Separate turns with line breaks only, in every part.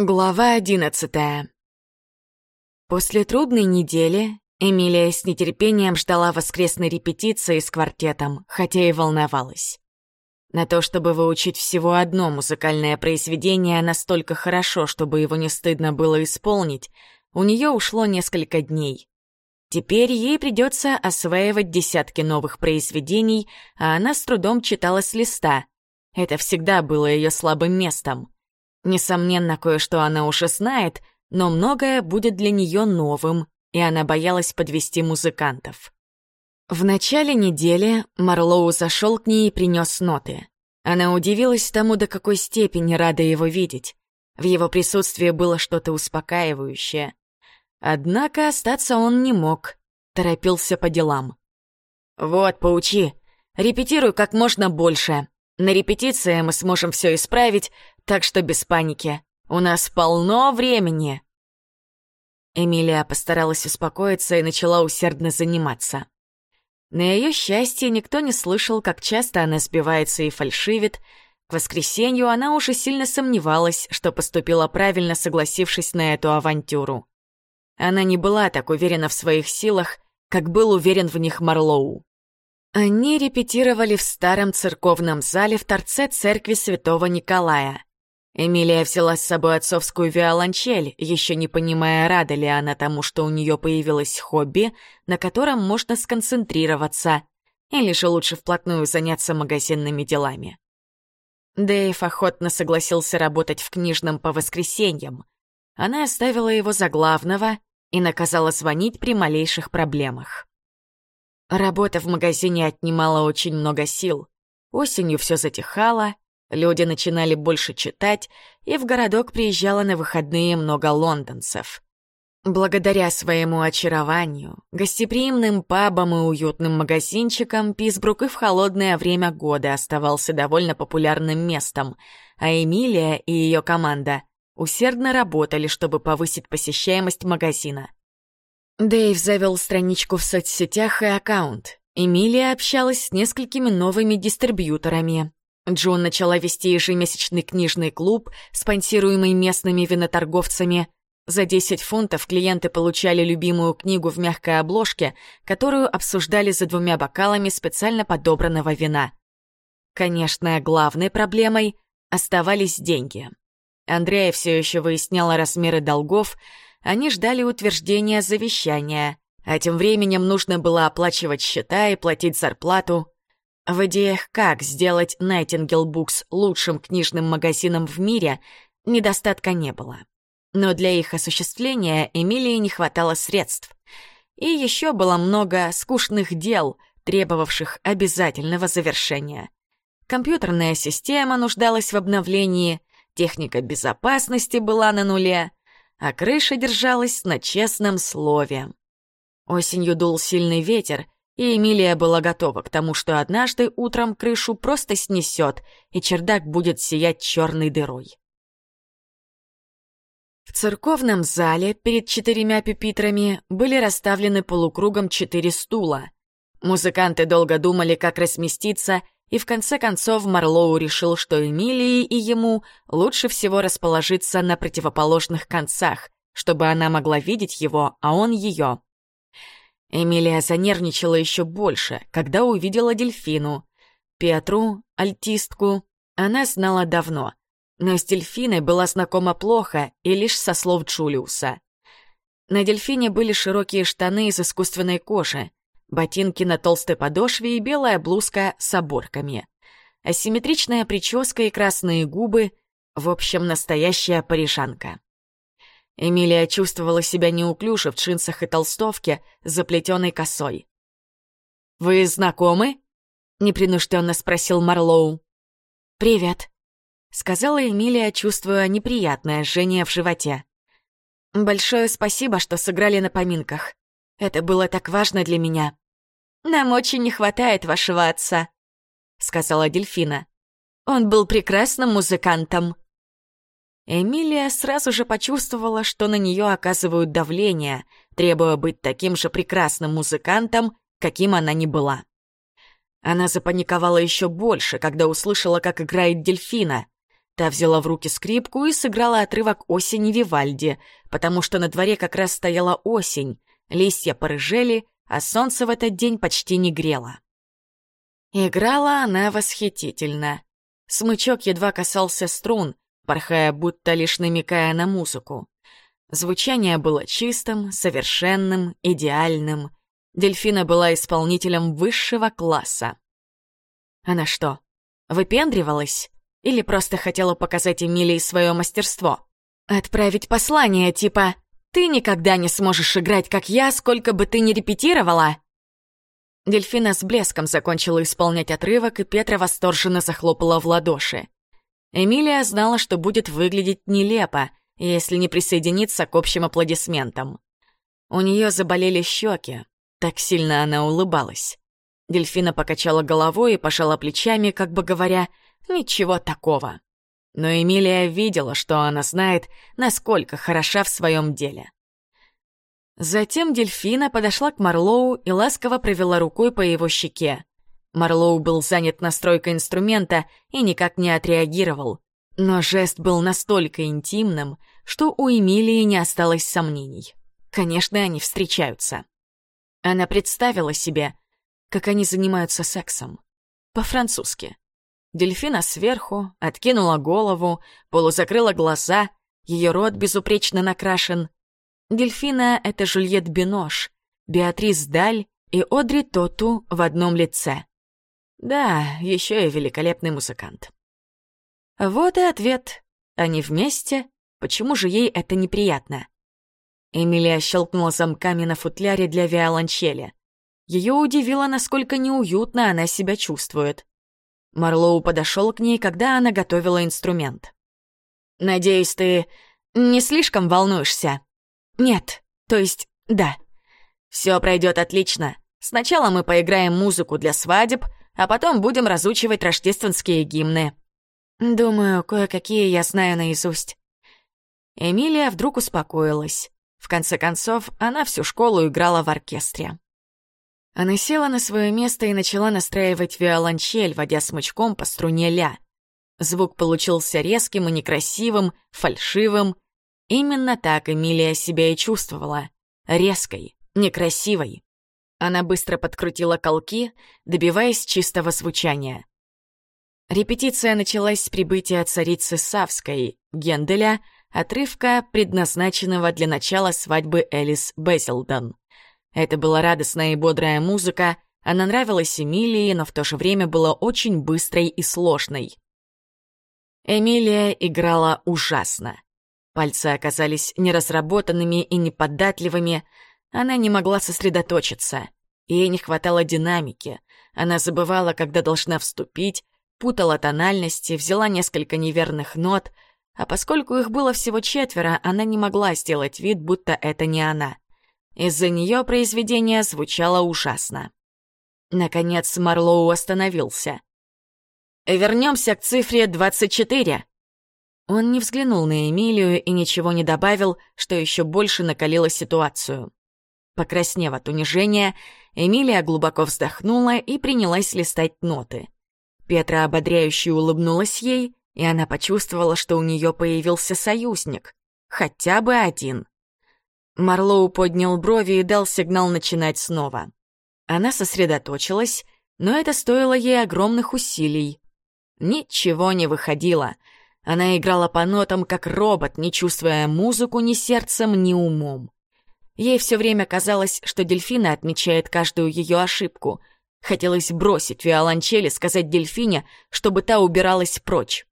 Глава одиннадцатая. После трудной недели Эмилия с нетерпением ждала воскресной репетиции с квартетом, хотя и волновалась. На то, чтобы выучить всего одно музыкальное произведение настолько хорошо, чтобы его не стыдно было исполнить, у нее ушло несколько дней. Теперь ей придется осваивать десятки новых произведений, а она с трудом читала с листа. Это всегда было ее слабым местом. Несомненно, кое-что она уже знает, но многое будет для нее новым, и она боялась подвести музыкантов. В начале недели Марлоу зашел к ней и принес ноты. Она удивилась тому, до какой степени рада его видеть. В его присутствии было что-то успокаивающее. Однако остаться он не мог, торопился по делам. «Вот, поучи. Репетируй как можно больше. На репетиции мы сможем все исправить, так что без паники. У нас полно времени». Эмилия постаралась успокоиться и начала усердно заниматься. На ее счастье никто не слышал, как часто она сбивается и фальшивит. К воскресенью она уже сильно сомневалась, что поступила правильно, согласившись на эту авантюру. Она не была так уверена в своих силах, как был уверен в них Марлоу. Они репетировали в старом церковном зале в торце церкви святого Николая. Эмилия взяла с собой отцовскую виолончель, еще не понимая, рада ли она тому, что у нее появилось хобби, на котором можно сконцентрироваться, или же лучше вплотную заняться магазинными делами. Дэйв охотно согласился работать в книжном по воскресеньям. Она оставила его за главного и наказала звонить при малейших проблемах. Работа в магазине отнимала очень много сил. Осенью все затихало, Люди начинали больше читать, и в городок приезжало на выходные много лондонцев. Благодаря своему очарованию, гостеприимным пабам и уютным магазинчикам Писбрук и в холодное время года оставался довольно популярным местом, а Эмилия и ее команда усердно работали, чтобы повысить посещаемость магазина. Дэйв завел страничку в соцсетях и аккаунт. Эмилия общалась с несколькими новыми дистрибьюторами, Джон начала вести ежемесячный книжный клуб, спонсируемый местными виноторговцами. За 10 фунтов клиенты получали любимую книгу в мягкой обложке, которую обсуждали за двумя бокалами специально подобранного вина. Конечно, главной проблемой оставались деньги. Андрея все еще выясняла размеры долгов, они ждали утверждения завещания, а тем временем нужно было оплачивать счета и платить зарплату в идеях, как сделать Nightingale Books лучшим книжным магазином в мире, недостатка не было. Но для их осуществления Эмилии не хватало средств. И еще было много скучных дел, требовавших обязательного завершения. Компьютерная система нуждалась в обновлении, техника безопасности была на нуле, а крыша держалась на честном слове. Осенью дул сильный ветер — и Эмилия была готова к тому, что однажды утром крышу просто снесет, и чердак будет сиять черной дырой. В церковном зале перед четырьмя пюпитрами были расставлены полукругом четыре стула. Музыканты долго думали, как разместиться, и в конце концов Марлоу решил, что Эмилии и ему лучше всего расположиться на противоположных концах, чтобы она могла видеть его, а он ее. Эмилия занервничала еще больше, когда увидела дельфину. Петру, альтистку, она знала давно, но с дельфиной была знакома плохо и лишь со слов Джулиуса. На дельфине были широкие штаны из искусственной кожи, ботинки на толстой подошве и белая блузка с оборками. Асимметричная прическа и красные губы — в общем, настоящая парижанка. Эмилия чувствовала себя неуклюже в джинсах и толстовке с заплетенной косой. «Вы знакомы?» — непринужденно спросил Марлоу. «Привет», — сказала Эмилия, чувствуя неприятное жжение в животе. «Большое спасибо, что сыграли на поминках. Это было так важно для меня». «Нам очень не хватает вашего отца», — сказала Дельфина. «Он был прекрасным музыкантом». Эмилия сразу же почувствовала, что на нее оказывают давление, требуя быть таким же прекрасным музыкантом, каким она не была. Она запаниковала еще больше, когда услышала, как играет дельфина. Та взяла в руки скрипку и сыграла отрывок осени Вивальди, потому что на дворе как раз стояла осень, листья порыжели, а солнце в этот день почти не грело. Играла она восхитительно. Смычок едва касался струн, порхая, будто лишь намекая на музыку. Звучание было чистым, совершенным, идеальным. Дельфина была исполнителем высшего класса. Она что, выпендривалась? Или просто хотела показать Эмилии свое мастерство? Отправить послание типа «Ты никогда не сможешь играть, как я, сколько бы ты ни репетировала!» Дельфина с блеском закончила исполнять отрывок, и Петра восторженно захлопала в ладоши. Эмилия знала, что будет выглядеть нелепо, если не присоединиться к общим аплодисментам. У нее заболели щеки, так сильно она улыбалась. Дельфина покачала головой и пожала плечами, как бы говоря, «Ничего такого». Но Эмилия видела, что она знает, насколько хороша в своем деле. Затем дельфина подошла к Марлоу и ласково провела рукой по его щеке. Марлоу был занят настройкой инструмента и никак не отреагировал. Но жест был настолько интимным, что у Эмилии не осталось сомнений. Конечно, они встречаются. Она представила себе, как они занимаются сексом. По-французски. Дельфина сверху, откинула голову, полузакрыла глаза, ее рот безупречно накрашен. Дельфина — это Жюльет Бинош, Беатрис Даль и Одри Тоту в одном лице. Да, еще и великолепный музыкант. Вот и ответ. Они вместе. Почему же ей это неприятно? Эмилия щелкнула замками на футляре для виолончели. Ее удивило, насколько неуютно она себя чувствует. Марлоу подошел к ней, когда она готовила инструмент. «Надеюсь, ты не слишком волнуешься?» «Нет, то есть, да. Все пройдет отлично. Сначала мы поиграем музыку для свадеб, а потом будем разучивать рождественские гимны. Думаю, кое-какие я знаю наизусть. Эмилия вдруг успокоилась. В конце концов, она всю школу играла в оркестре. Она села на свое место и начала настраивать виолончель, водя смычком по струне ля. Звук получился резким и некрасивым, фальшивым. Именно так Эмилия себя и чувствовала. Резкой, некрасивой. Она быстро подкрутила колки, добиваясь чистого звучания. Репетиция началась с прибытия царицы Савской, Генделя, отрывка, предназначенного для начала свадьбы Элис Безилдон. Это была радостная и бодрая музыка, она нравилась Эмилии, но в то же время была очень быстрой и сложной. Эмилия играла ужасно. Пальцы оказались неразработанными и неподатливыми, она не могла сосредоточиться. Ей не хватало динамики, она забывала, когда должна вступить, путала тональности, взяла несколько неверных нот, а поскольку их было всего четверо, она не могла сделать вид, будто это не она. Из-за нее произведение звучало ужасно. Наконец Марлоу остановился. «Вернемся к цифре 24». Он не взглянул на Эмилию и ничего не добавил, что еще больше накалило ситуацию. Покраснев от унижения, Эмилия глубоко вздохнула и принялась листать ноты. Петра ободряюще улыбнулась ей, и она почувствовала, что у нее появился союзник. Хотя бы один. Марлоу поднял брови и дал сигнал начинать снова. Она сосредоточилась, но это стоило ей огромных усилий. Ничего не выходило. Она играла по нотам, как робот, не чувствуя музыку ни сердцем, ни умом. Ей все время казалось, что дельфина отмечает каждую ее ошибку — Хотелось бросить виолончель и сказать дельфине, чтобы та убиралась прочь.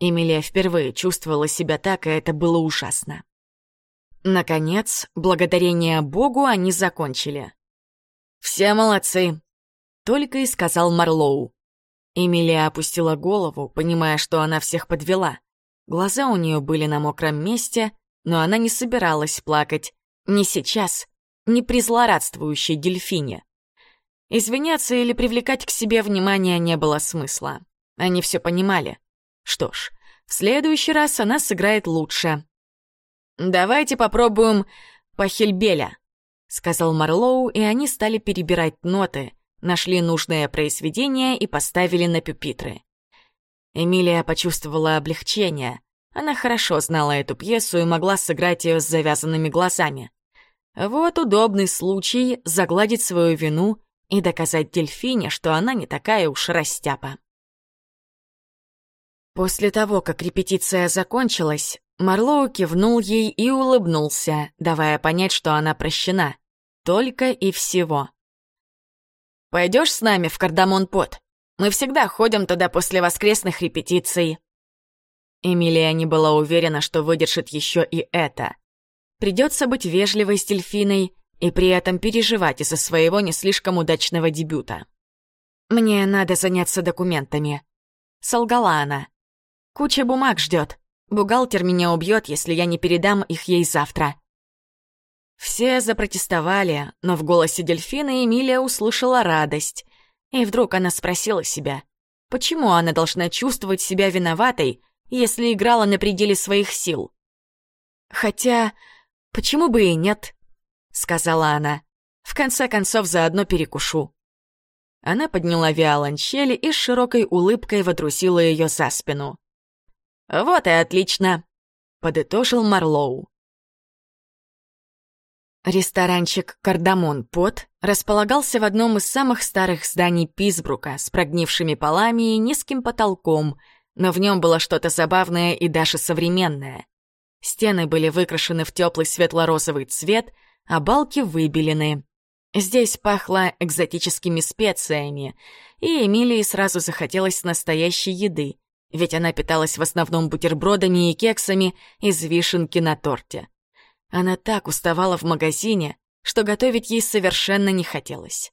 Эмилия впервые чувствовала себя так, и это было ужасно. Наконец, благодарение Богу, они закончили. «Все молодцы!» — только и сказал Марлоу. Эмилия опустила голову, понимая, что она всех подвела. Глаза у нее были на мокром месте, но она не собиралась плакать. Ни сейчас, ни при злорадствующей дельфине. Извиняться или привлекать к себе внимание не было смысла. Они все понимали. Что ж, в следующий раз она сыграет лучше. «Давайте попробуем Пахельбеля», — сказал Марлоу, и они стали перебирать ноты, нашли нужное произведение и поставили на пюпитры. Эмилия почувствовала облегчение. Она хорошо знала эту пьесу и могла сыграть ее с завязанными глазами. Вот удобный случай загладить свою вину и доказать Дельфине, что она не такая уж растяпа. После того, как репетиция закончилась, Марлоу кивнул ей и улыбнулся, давая понять, что она прощена. Только и всего. «Пойдешь с нами в Кардамон-Пот? Мы всегда ходим туда после воскресных репетиций». Эмилия не была уверена, что выдержит еще и это. Придется быть вежливой с дельфиной и при этом переживать из-за своего не слишком удачного дебюта. «Мне надо заняться документами», — солгала она. «Куча бумаг ждет. Бухгалтер меня убьет, если я не передам их ей завтра». Все запротестовали, но в голосе дельфина Эмилия услышала радость. И вдруг она спросила себя, почему она должна чувствовать себя виноватой, если играла на пределе своих сил. «Хотя, почему бы и нет?» — сказала она. «В конце концов, заодно перекушу». Она подняла виолончель и с широкой улыбкой вотрусила ее за спину. «Вот и отлично», — подытожил Марлоу. Ресторанчик «Кардамон Пот» располагался в одном из самых старых зданий Писбрука с прогнившими полами и низким потолком — но в нем было что-то забавное и даже современное. Стены были выкрашены в теплый светло-розовый цвет, а балки выбелены. Здесь пахло экзотическими специями, и Эмилии сразу захотелось настоящей еды, ведь она питалась в основном бутербродами и кексами из вишенки на торте. Она так уставала в магазине, что готовить ей совершенно не хотелось.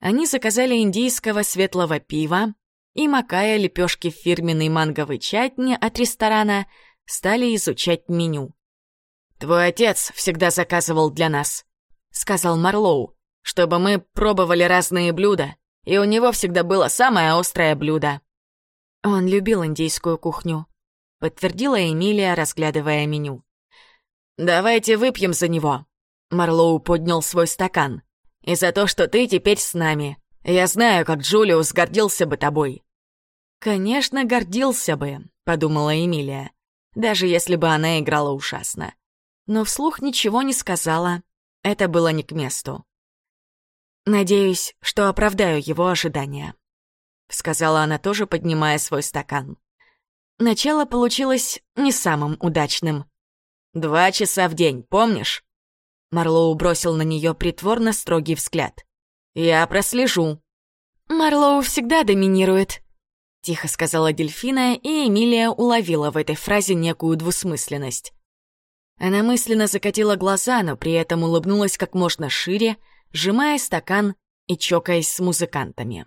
Они заказали индийского светлого пива, и, макая лепешки в фирменной манговой чатни от ресторана, стали изучать меню. «Твой отец всегда заказывал для нас», — сказал Марлоу, «чтобы мы пробовали разные блюда, и у него всегда было самое острое блюдо». Он любил индийскую кухню, подтвердила Эмилия, разглядывая меню. «Давайте выпьем за него». Марлоу поднял свой стакан. «И за то, что ты теперь с нами. Я знаю, как Джулиус гордился бы тобой. «Конечно, гордился бы», — подумала Эмилия, даже если бы она играла ужасно. Но вслух ничего не сказала. Это было не к месту. «Надеюсь, что оправдаю его ожидания», — сказала она тоже, поднимая свой стакан. Начало получилось не самым удачным. «Два часа в день, помнишь?» Марлоу бросил на нее притворно строгий взгляд. «Я прослежу». «Марлоу всегда доминирует», Тихо сказала дельфина, и Эмилия уловила в этой фразе некую двусмысленность. Она мысленно закатила глаза, но при этом улыбнулась как можно шире, сжимая стакан и чокаясь с музыкантами.